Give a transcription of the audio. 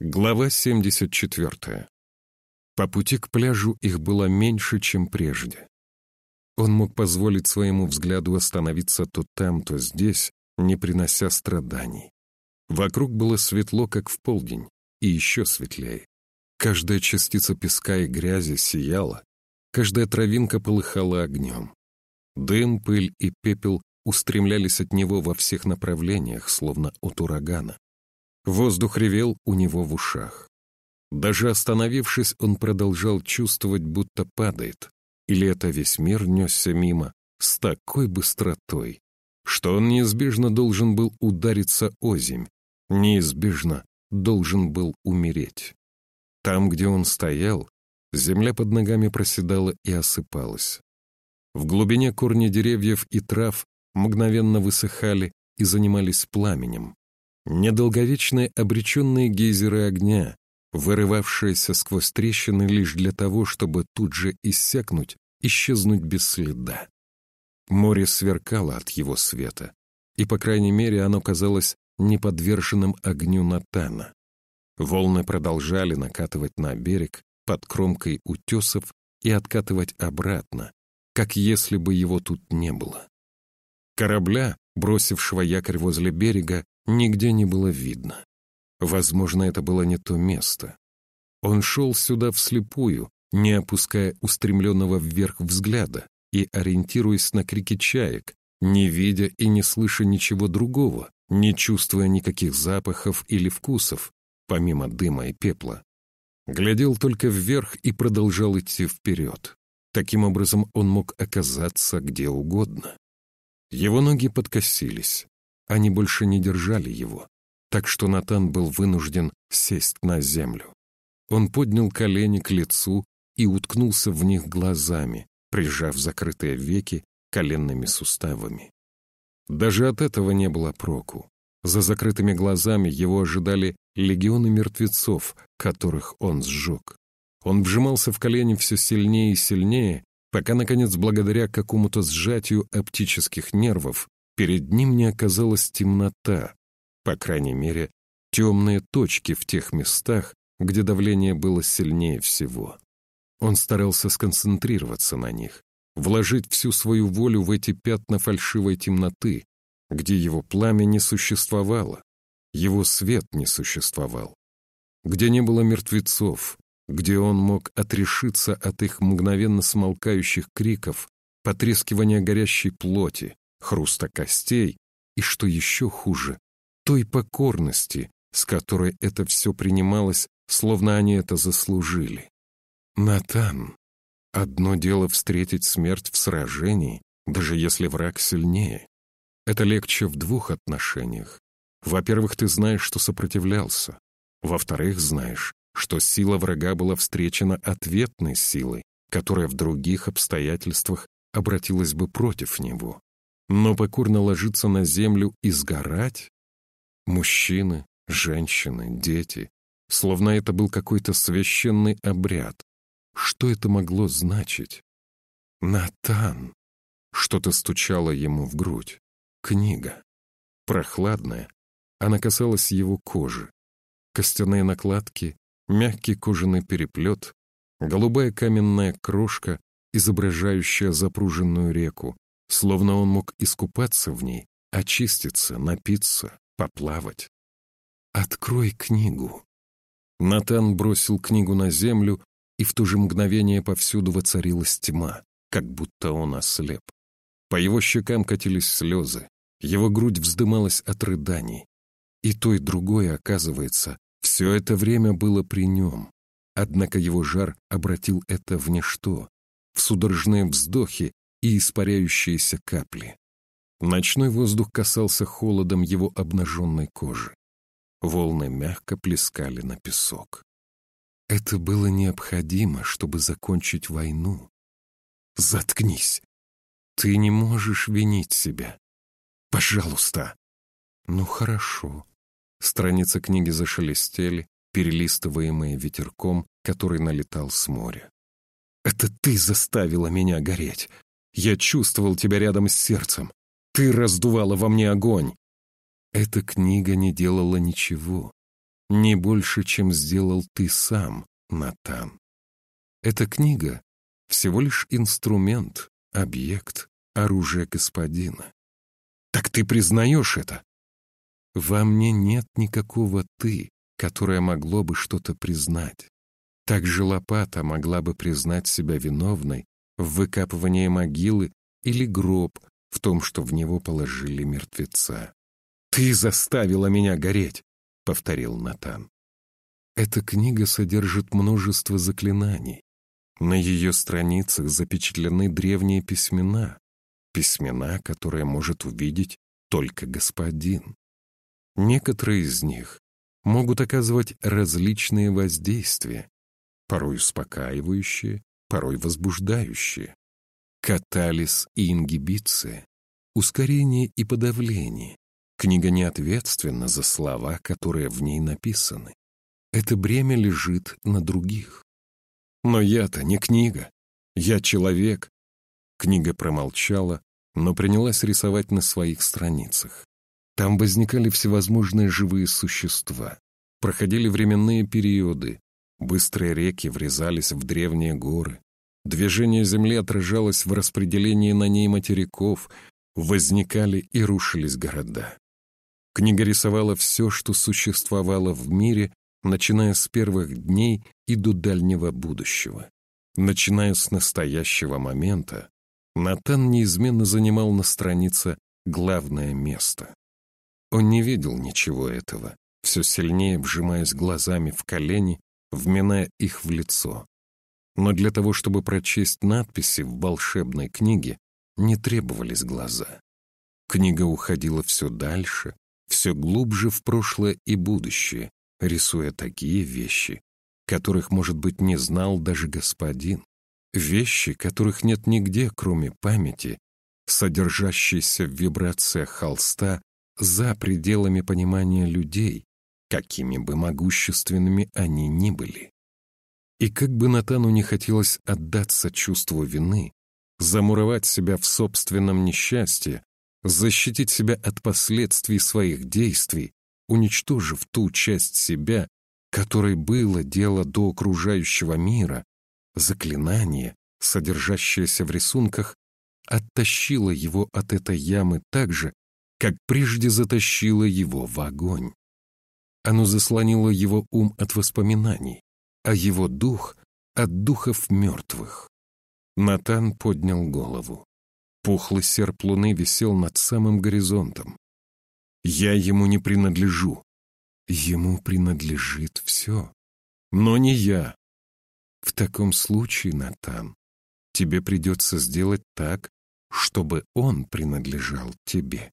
Глава 74. По пути к пляжу их было меньше, чем прежде. Он мог позволить своему взгляду остановиться то там, то здесь, не принося страданий. Вокруг было светло, как в полдень, и еще светлее. Каждая частица песка и грязи сияла, каждая травинка полыхала огнем. Дым, пыль и пепел устремлялись от него во всех направлениях, словно от урагана. Воздух ревел у него в ушах. Даже остановившись, он продолжал чувствовать, будто падает. Или это весь мир несся мимо с такой быстротой, что он неизбежно должен был удариться озимь, неизбежно должен был умереть. Там, где он стоял, земля под ногами проседала и осыпалась. В глубине корни деревьев и трав мгновенно высыхали и занимались пламенем, Недолговечные обреченные гейзеры огня, вырывавшиеся сквозь трещины лишь для того, чтобы тут же иссякнуть, исчезнуть без следа. Море сверкало от его света, и, по крайней мере, оно казалось неподверженным огню Натана. Волны продолжали накатывать на берег под кромкой утесов и откатывать обратно, как если бы его тут не было. Корабля, бросившего якорь возле берега, нигде не было видно. Возможно, это было не то место. Он шел сюда вслепую, не опуская устремленного вверх взгляда и ориентируясь на крики чаек, не видя и не слыша ничего другого, не чувствуя никаких запахов или вкусов, помимо дыма и пепла. Глядел только вверх и продолжал идти вперед. Таким образом он мог оказаться где угодно. Его ноги подкосились. Они больше не держали его, так что Натан был вынужден сесть на землю. Он поднял колени к лицу и уткнулся в них глазами, прижав закрытые веки коленными суставами. Даже от этого не было проку. За закрытыми глазами его ожидали легионы мертвецов, которых он сжег. Он вжимался в колени все сильнее и сильнее, пока, наконец, благодаря какому-то сжатию оптических нервов, Перед ним не оказалась темнота, по крайней мере, темные точки в тех местах, где давление было сильнее всего. Он старался сконцентрироваться на них, вложить всю свою волю в эти пятна фальшивой темноты, где его пламя не существовало, его свет не существовал, где не было мертвецов, где он мог отрешиться от их мгновенно смолкающих криков, потрескивания горящей плоти, хруста костей и, что еще хуже, той покорности, с которой это все принималось, словно они это заслужили. Натан, одно дело встретить смерть в сражении, даже если враг сильнее. Это легче в двух отношениях. Во-первых, ты знаешь, что сопротивлялся. Во-вторых, знаешь, что сила врага была встречена ответной силой, которая в других обстоятельствах обратилась бы против него. Но покорно ложиться на землю и сгорать? Мужчины, женщины, дети. Словно это был какой-то священный обряд. Что это могло значить? Натан! Что-то стучало ему в грудь. Книга. Прохладная. Она касалась его кожи. Костяные накладки, мягкий кожаный переплет, голубая каменная крошка, изображающая запруженную реку, словно он мог искупаться в ней, очиститься, напиться, поплавать. «Открой книгу». Натан бросил книгу на землю, и в то же мгновение повсюду воцарилась тьма, как будто он ослеп. По его щекам катились слезы, его грудь вздымалась от рыданий. И то, и другое, оказывается, все это время было при нем. Однако его жар обратил это в ничто, в судорожные вздохи и испаряющиеся капли. Ночной воздух касался холодом его обнаженной кожи. Волны мягко плескали на песок. Это было необходимо, чтобы закончить войну. Заткнись. Ты не можешь винить себя. Пожалуйста. Ну хорошо. Страницы книги зашелестели, перелистываемые ветерком, который налетал с моря. «Это ты заставила меня гореть. Я чувствовал тебя рядом с сердцем. Ты раздувала во мне огонь. Эта книга не делала ничего. не больше, чем сделал ты сам, Натан. Эта книга — всего лишь инструмент, объект, оружие господина. Так ты признаешь это? Во мне нет никакого «ты», которое могло бы что-то признать. Также лопата могла бы признать себя виновной в выкапывании могилы или гроб в том, что в него положили мертвеца. «Ты заставила меня гореть!» — повторил Натан. Эта книга содержит множество заклинаний. На ее страницах запечатлены древние письмена, письмена, которые может увидеть только господин. Некоторые из них могут оказывать различные воздействия, порой успокаивающие, порой возбуждающие. Катализ и ингибиция, ускорение и подавление. Книга не ответственна за слова, которые в ней написаны. Это бремя лежит на других. Но я-то не книга. Я человек. Книга промолчала, но принялась рисовать на своих страницах. Там возникали всевозможные живые существа. Проходили временные периоды. Быстрые реки врезались в древние горы. Движение Земли отражалось в распределении на ней материков, возникали и рушились города. Книга рисовала все, что существовало в мире, начиная с первых дней и до дальнего будущего. Начиная с настоящего момента, Натан неизменно занимал на странице главное место. Он не видел ничего этого, все сильнее вжимаясь глазами в колени, вминая их в лицо. Но для того, чтобы прочесть надписи в волшебной книге, не требовались глаза. Книга уходила все дальше, все глубже в прошлое и будущее, рисуя такие вещи, которых, может быть, не знал даже господин. Вещи, которых нет нигде, кроме памяти, содержащиеся в вибрациях холста за пределами понимания людей, какими бы могущественными они ни были. И как бы Натану не хотелось отдаться чувству вины, замуровать себя в собственном несчастье, защитить себя от последствий своих действий, уничтожив ту часть себя, которой было дело до окружающего мира, заклинание, содержащееся в рисунках, оттащило его от этой ямы так же, как прежде затащило его в огонь. Оно заслонило его ум от воспоминаний, а его дух — от духов мертвых. Натан поднял голову. Пухлый серп луны висел над самым горизонтом. «Я ему не принадлежу. Ему принадлежит все. Но не я. В таком случае, Натан, тебе придется сделать так, чтобы он принадлежал тебе.